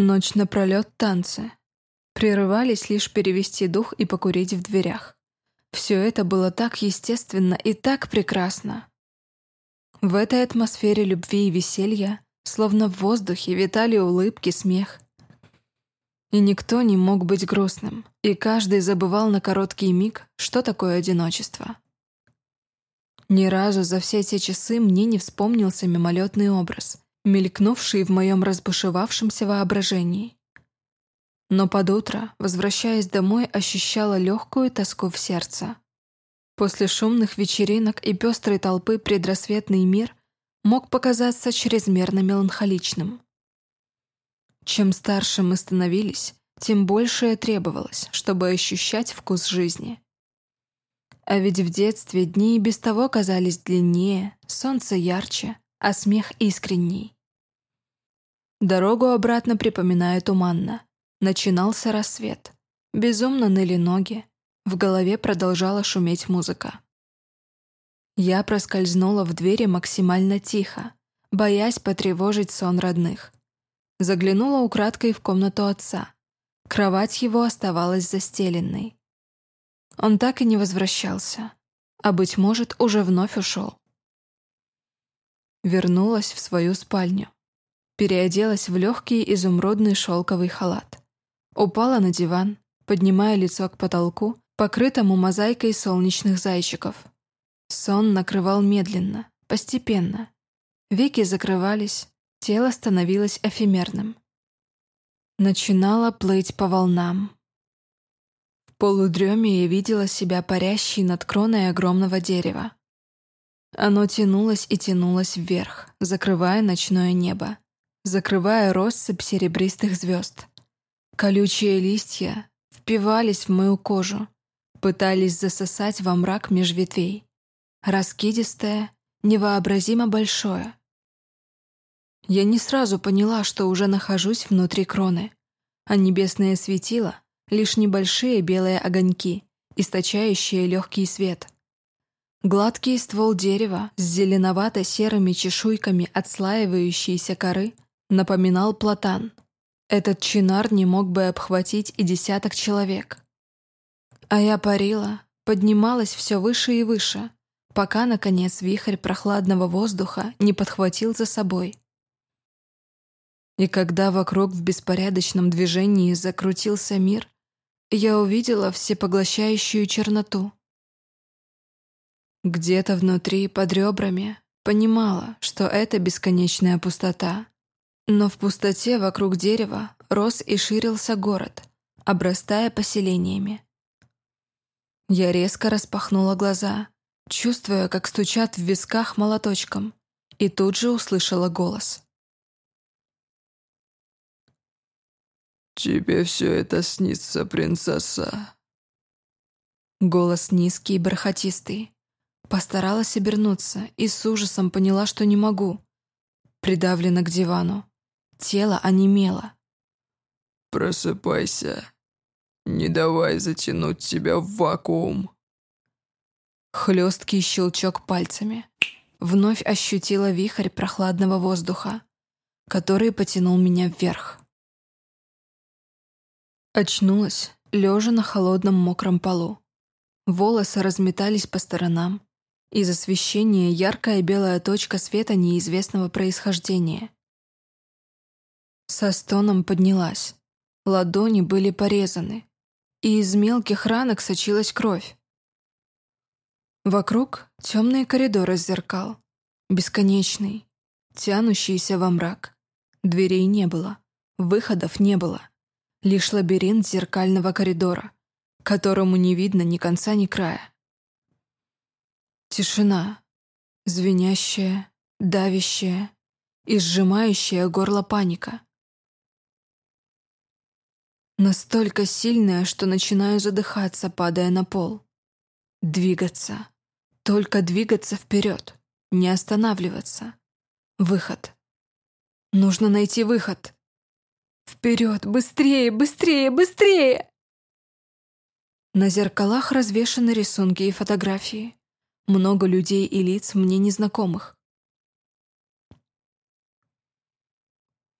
Ночь напролет танцы. Прерывались лишь перевести дух и покурить в дверях. Все это было так естественно и так прекрасно. В этой атмосфере любви и веселья, словно в воздухе, витали улыбки, смех. И никто не мог быть грустным, и каждый забывал на короткий миг, что такое одиночество. Ни разу за все те часы мне не вспомнился мимолетный образ, мелькнувший в моем разбушевавшемся воображении. Но под утро, возвращаясь домой, ощущала легкую тоску в сердце. После шумных вечеринок и пестрой толпы предрассветный мир мог показаться чрезмерно меланхоличным. Чем старше мы становились, тем большее требовалось, чтобы ощущать вкус жизни. А ведь в детстве дни и без того казались длиннее, солнце ярче, а смех искренней. Дорогу обратно припоминаю туманно. Начинался рассвет. Безумно ныли ноги. В голове продолжала шуметь музыка. Я проскользнула в двери максимально тихо, боясь потревожить сон родных. Заглянула украдкой в комнату отца. Кровать его оставалась застеленной. Он так и не возвращался, а, быть может, уже вновь ушел. Вернулась в свою спальню. Переоделась в легкий изумрудный шелковый халат. Упала на диван, поднимая лицо к потолку, покрытому мозаикой солнечных зайчиков. Сон накрывал медленно, постепенно. Веки закрывались, тело становилось эфемерным. Начинала плыть по волнам. В полудреме я видела себя парящей над кроной огромного дерева. Оно тянулось и тянулось вверх, закрывая ночное небо, закрывая россыпь серебристых звезд. Колючие листья впивались в мою кожу, пытались засосать во мрак меж ветвей. Раскидистое, невообразимо большое. Я не сразу поняла, что уже нахожусь внутри кроны, а небесное светило — лишь небольшие белые огоньки, источающие легкий свет. Гладкий ствол дерева с зеленовато-серыми чешуйками отслаивающейся коры напоминал платан — этот чинар не мог бы обхватить и десяток человек. А я парила, поднималась все выше и выше, пока, наконец, вихрь прохладного воздуха не подхватил за собой. И когда вокруг в беспорядочном движении закрутился мир, я увидела всепоглощающую черноту. Где-то внутри, под ребрами, понимала, что это бесконечная пустота, но в пустоте вокруг дерева рос и ширился город, обрастая поселениями. Я резко распахнула глаза, чувствуя, как стучат в висках молоточком, и тут же услышала голос. «Тебе все это снится, принцесса?» Голос низкий и бархатистый. Постаралась обернуться и с ужасом поняла, что не могу. Придавлена к дивану. Тело онемело. «Просыпайся. Не давай затянуть тебя в вакуум». Хлесткий щелчок пальцами. Вновь ощутила вихрь прохладного воздуха, который потянул меня вверх. Очнулась, лежа на холодном мокром полу. Волосы разметались по сторонам. Из освещения яркая белая точка света неизвестного происхождения. Со стоном поднялась. Ладони были порезаны, и из мелких ранок сочилась кровь. Вокруг темные коридоры зеркал, бесконечный, тянущийся во мрак. Дверей не было, выходов не было. Лишь лабиринт зеркального коридора, которому не видно ни конца, ни края. Тишина, звенящая, давящая и сжимающая горло паника. Настолько сильная, что начинаю задыхаться, падая на пол. Двигаться. Только двигаться вперед. Не останавливаться. Выход. Нужно найти выход. Вперед! Быстрее! Быстрее! Быстрее! На зеркалах развешаны рисунки и фотографии. Много людей и лиц мне незнакомых.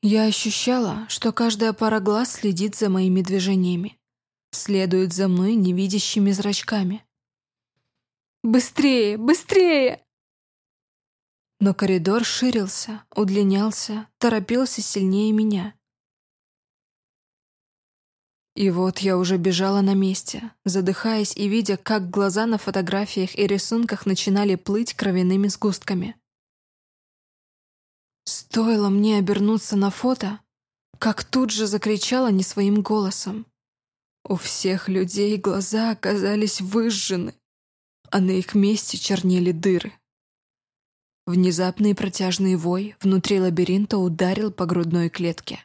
Я ощущала, что каждая пара глаз следит за моими движениями, следует за мной невидящими зрачками. «Быстрее! Быстрее!» Но коридор ширился, удлинялся, торопился сильнее меня. И вот я уже бежала на месте, задыхаясь и видя, как глаза на фотографиях и рисунках начинали плыть кровяными сгустками. Стоило мне обернуться на фото, как тут же закричала не своим голосом. У всех людей глаза оказались выжжены, а на их месте чернели дыры. Внезапный протяжный вой внутри лабиринта ударил по грудной клетке.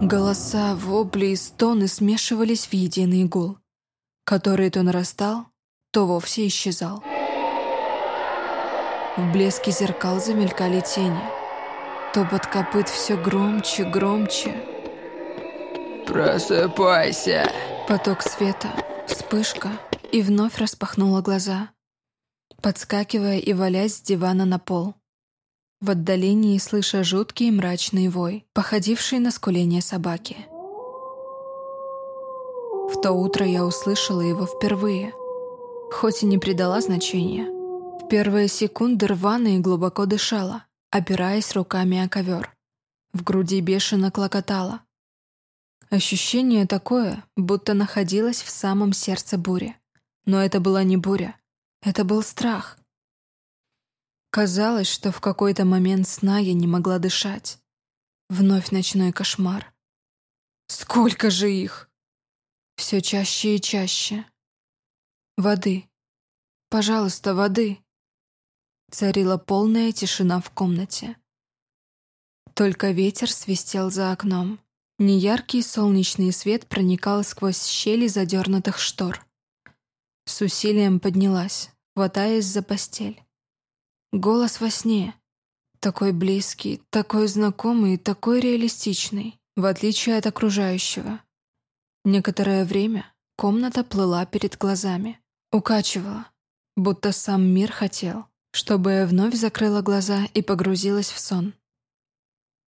Голоса, вопли и стоны смешивались в единый гул, который то нарастал, то вовсе исчезал. В блеске зеркал замелькали тени. Топот копыт все громче, громче. «Просыпайся!» Поток света, вспышка, и вновь распахнула глаза подскакивая и валясь с дивана на пол. В отдалении слыша жуткий мрачный вой, походивший на скуление собаки. В то утро я услышала его впервые, хоть и не придала значения. В первые секунды рвано и глубоко дышала, опираясь руками о ковер. В груди бешено клокотало. Ощущение такое, будто находилась в самом сердце бури. Но это была не буря, это был страх. Казалось, что в какой-то момент сна я не могла дышать. Вновь ночной кошмар. Сколько же их! Все чаще и чаще. Воды. Пожалуйста, воды. Царила полная тишина в комнате. Только ветер свистел за окном. Неяркий солнечный свет проникал сквозь щели задернутых штор. С усилием поднялась, хватаясь за постель. Голос во сне. Такой близкий, такой знакомый, такой реалистичный, в отличие от окружающего. Некоторое время комната плыла перед глазами, укачивала, будто сам мир хотел, чтобы я вновь закрыла глаза и погрузилась в сон.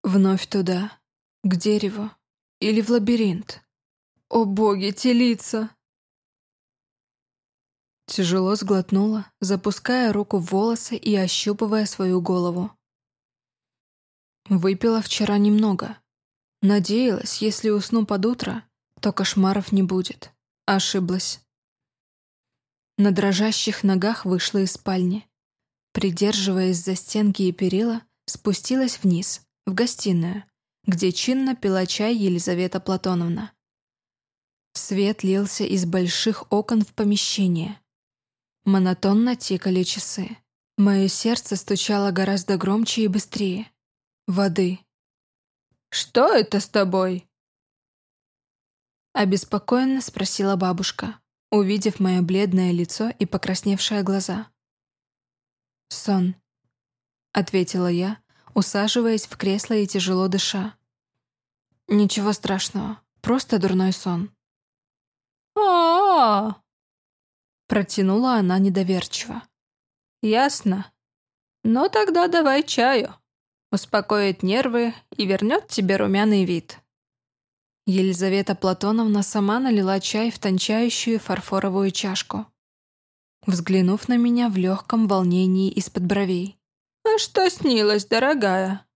Вновь туда, к дереву или в лабиринт. О боги, те лица! Тяжело сглотнула, запуская руку в волосы и ощупывая свою голову. Выпила вчера немного. Надеялась, если усну под утро, то кошмаров не будет. Ошиблась. На дрожащих ногах вышла из спальни. Придерживаясь за стенки и перила, спустилась вниз, в гостиную, где чинно пила чай Елизавета Платоновна. Свет лился из больших окон в помещение. Монотонно тикали часы. Мое сердце стучало гораздо громче и быстрее. Воды. «Что это с тобой?» Обеспокоенно спросила бабушка, увидев мое бледное лицо и покрасневшие глаза. «Сон», — ответила я, усаживаясь в кресло и тяжело дыша. «Ничего страшного, просто дурной сон». «А-а-а!» Протянула она недоверчиво. «Ясно. Ну тогда давай чаю. Успокоит нервы и вернет тебе румяный вид». Елизавета Платоновна сама налила чай в тончающую фарфоровую чашку, взглянув на меня в легком волнении из-под бровей. «А что снилось, дорогая?»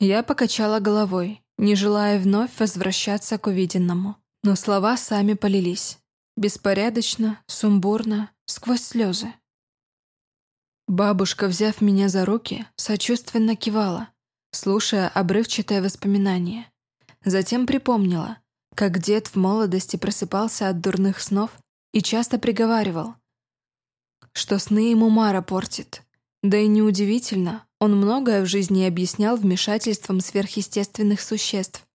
Я покачала головой, не желая вновь возвращаться к увиденному, но слова сами полились. Беспорядочно, сумбурно, сквозь слезы. Бабушка, взяв меня за руки, сочувственно кивала, слушая обрывчатое воспоминание. Затем припомнила, как дед в молодости просыпался от дурных снов и часто приговаривал, что сны ему Мара портит. Да и неудивительно, он многое в жизни объяснял вмешательством сверхъестественных существ.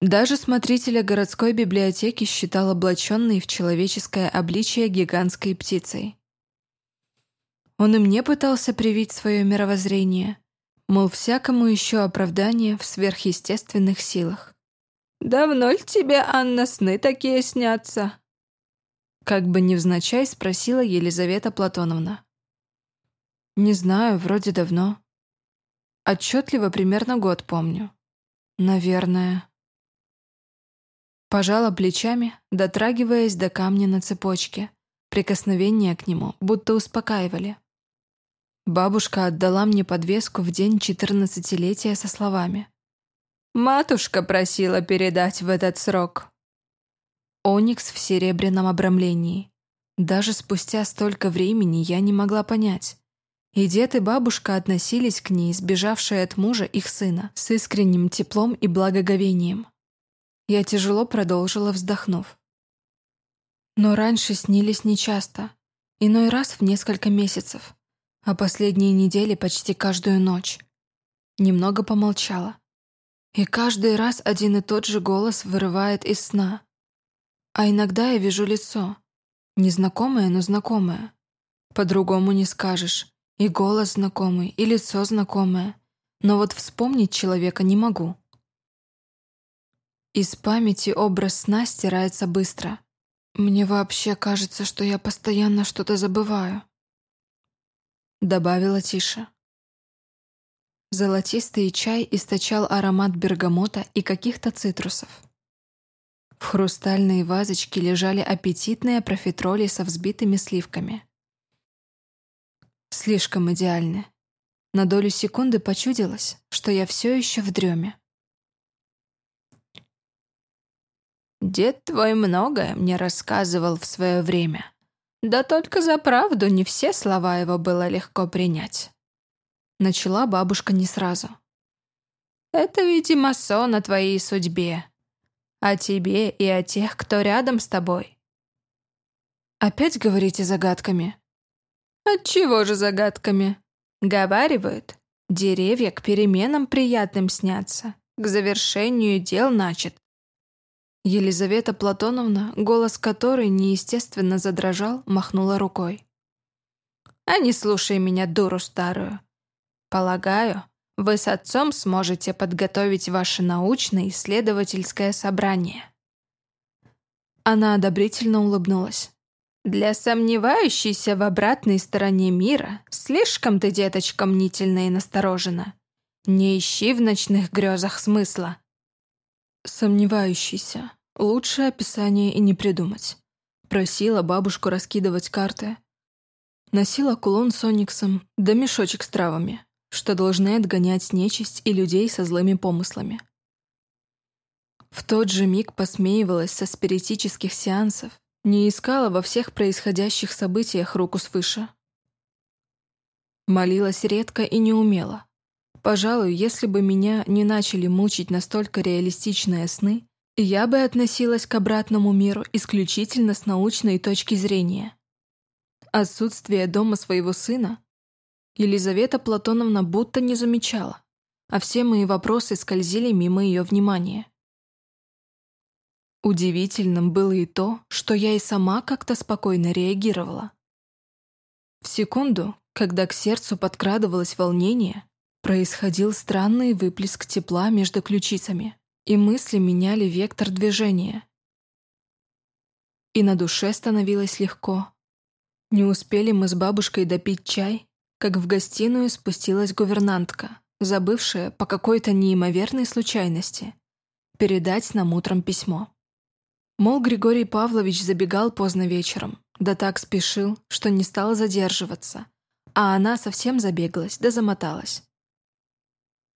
Даже смотрителя городской библиотеки считал облаченной в человеческое обличие гигантской птицей. Он и мне пытался привить свое мировоззрение, мол, всякому еще оправдание в сверхъестественных силах. «Давно ли тебе, Анна, сны такие снятся?» Как бы невзначай спросила Елизавета Платоновна. «Не знаю, вроде давно. Отчетливо примерно год помню. Наверное. Пожала плечами, дотрагиваясь до камня на цепочке. Прикосновения к нему будто успокаивали. Бабушка отдала мне подвеску в день четырнадцатилетия со словами. «Матушка просила передать в этот срок». Оникс в серебряном обрамлении. Даже спустя столько времени я не могла понять. И дед и бабушка относились к ней, сбежавшей от мужа их сына, с искренним теплом и благоговением. Я тяжело продолжила, вздохнув. Но раньше снились нечасто, иной раз в несколько месяцев, а последние недели почти каждую ночь. Немного помолчала. И каждый раз один и тот же голос вырывает из сна. А иногда я вижу лицо. Незнакомое, но знакомое. По-другому не скажешь. И голос знакомый, и лицо знакомое. Но вот вспомнить человека не могу. Из памяти образ сна стирается быстро. Мне вообще кажется, что я постоянно что-то забываю. Добавила тише. Золотистый чай источал аромат бергамота и каких-то цитрусов. В хрустальной вазочке лежали аппетитные профитроли со взбитыми сливками. Слишком идеальны. На долю секунды почудилось, что я все еще в дреме. Дед твой многое мне рассказывал в свое время. Да только за правду не все слова его было легко принять. Начала бабушка не сразу. Это, видимо, сон о твоей судьбе. О тебе и о тех, кто рядом с тобой. Опять говорите загадками? Отчего же загадками? Говаривают, деревья к переменам приятным снятся, к завершению дел начат, Елизавета Платоновна, голос которой неестественно задрожал, махнула рукой. «А не слушай меня, дуру старую. Полагаю, вы с отцом сможете подготовить ваше научно-исследовательское собрание». Она одобрительно улыбнулась. «Для сомневающейся в обратной стороне мира слишком ты, деточка, мнительна и насторожена. Не ищи в ночных грезах смысла. Сомневающийся. Лучшее описание и не придумать. Просила бабушку раскидывать карты. Носила кулон с ониксом, да мешочек с травами, что должны отгонять нечисть и людей со злыми помыслами. В тот же миг посмеивалась со спиритических сеансов, не искала во всех происходящих событиях руку свыше. Молилась редко и не умела. Пожалуй, если бы меня не начали мучить настолько реалистичные сны, я бы относилась к обратному миру исключительно с научной точки зрения. Отсутствие дома своего сына Елизавета Платоновна будто не замечала, а все мои вопросы скользили мимо ее внимания. Удивительным было и то, что я и сама как-то спокойно реагировала. В секунду, когда к сердцу подкрадывалось волнение, Происходил странный выплеск тепла между ключицами, и мысли меняли вектор движения. И на душе становилось легко. Не успели мы с бабушкой допить чай, как в гостиную спустилась гувернантка, забывшая по какой-то неимоверной случайности передать нам утром письмо. Мол, Григорий Павлович забегал поздно вечером, да так спешил, что не стал задерживаться, а она совсем забегалась да замоталась.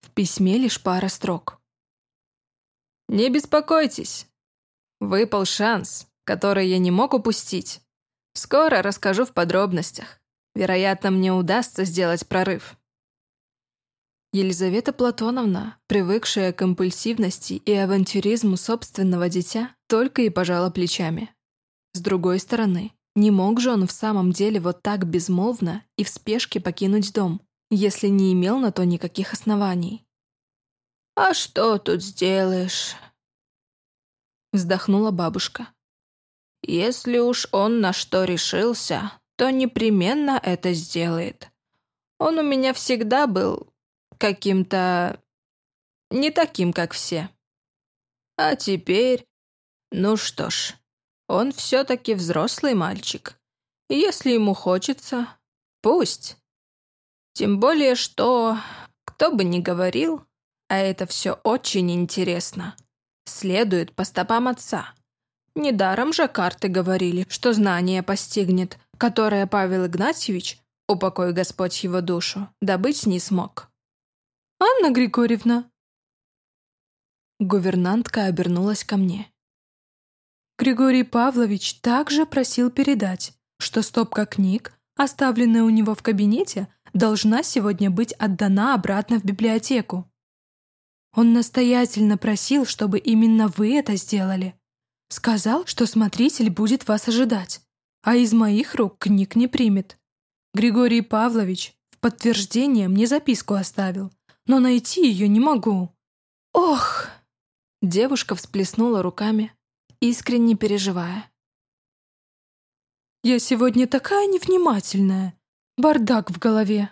В письме лишь пара строк. «Не беспокойтесь. Выпал шанс, который я не мог упустить. Скоро расскажу в подробностях. Вероятно, мне удастся сделать прорыв». Елизавета Платоновна, привыкшая к импульсивности и авантюризму собственного дитя, только и пожала плечами. С другой стороны, не мог же он в самом деле вот так безмолвно и в спешке покинуть дом, если не имел на то никаких оснований. «А что тут сделаешь?» Вздохнула бабушка. «Если уж он на что решился, то непременно это сделает. Он у меня всегда был каким-то... не таким, как все. А теперь... Ну что ж, он все-таки взрослый мальчик. если ему хочется, пусть. Тем более, что Кто бы ни говорил, а это все очень интересно. Следует по стопам отца. Недаром же карты говорили, что знание постигнет, которое Павел Игнатьевич, упокой Господь его душу, добыть не смог. «Анна Григорьевна!» Гувернантка обернулась ко мне. Григорий Павлович также просил передать, что стопка книг, оставленная у него в кабинете, должна сегодня быть отдана обратно в библиотеку. Он настоятельно просил, чтобы именно вы это сделали. Сказал, что смотритель будет вас ожидать, а из моих рук книг не примет. Григорий Павлович в подтверждение мне записку оставил, но найти ее не могу. Ох! Девушка всплеснула руками, искренне переживая. «Я сегодня такая невнимательная. Бардак в голове».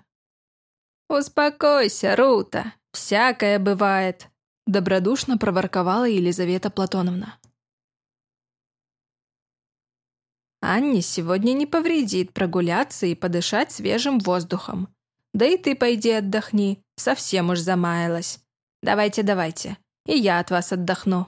«Успокойся, Рута, всякое бывает», — добродушно проворковала Елизавета Платоновна. Анне сегодня не повредит прогуляться и подышать свежим воздухом. Да и ты пойди отдохни, совсем уж замаялась. Давайте, давайте, и я от вас отдохну.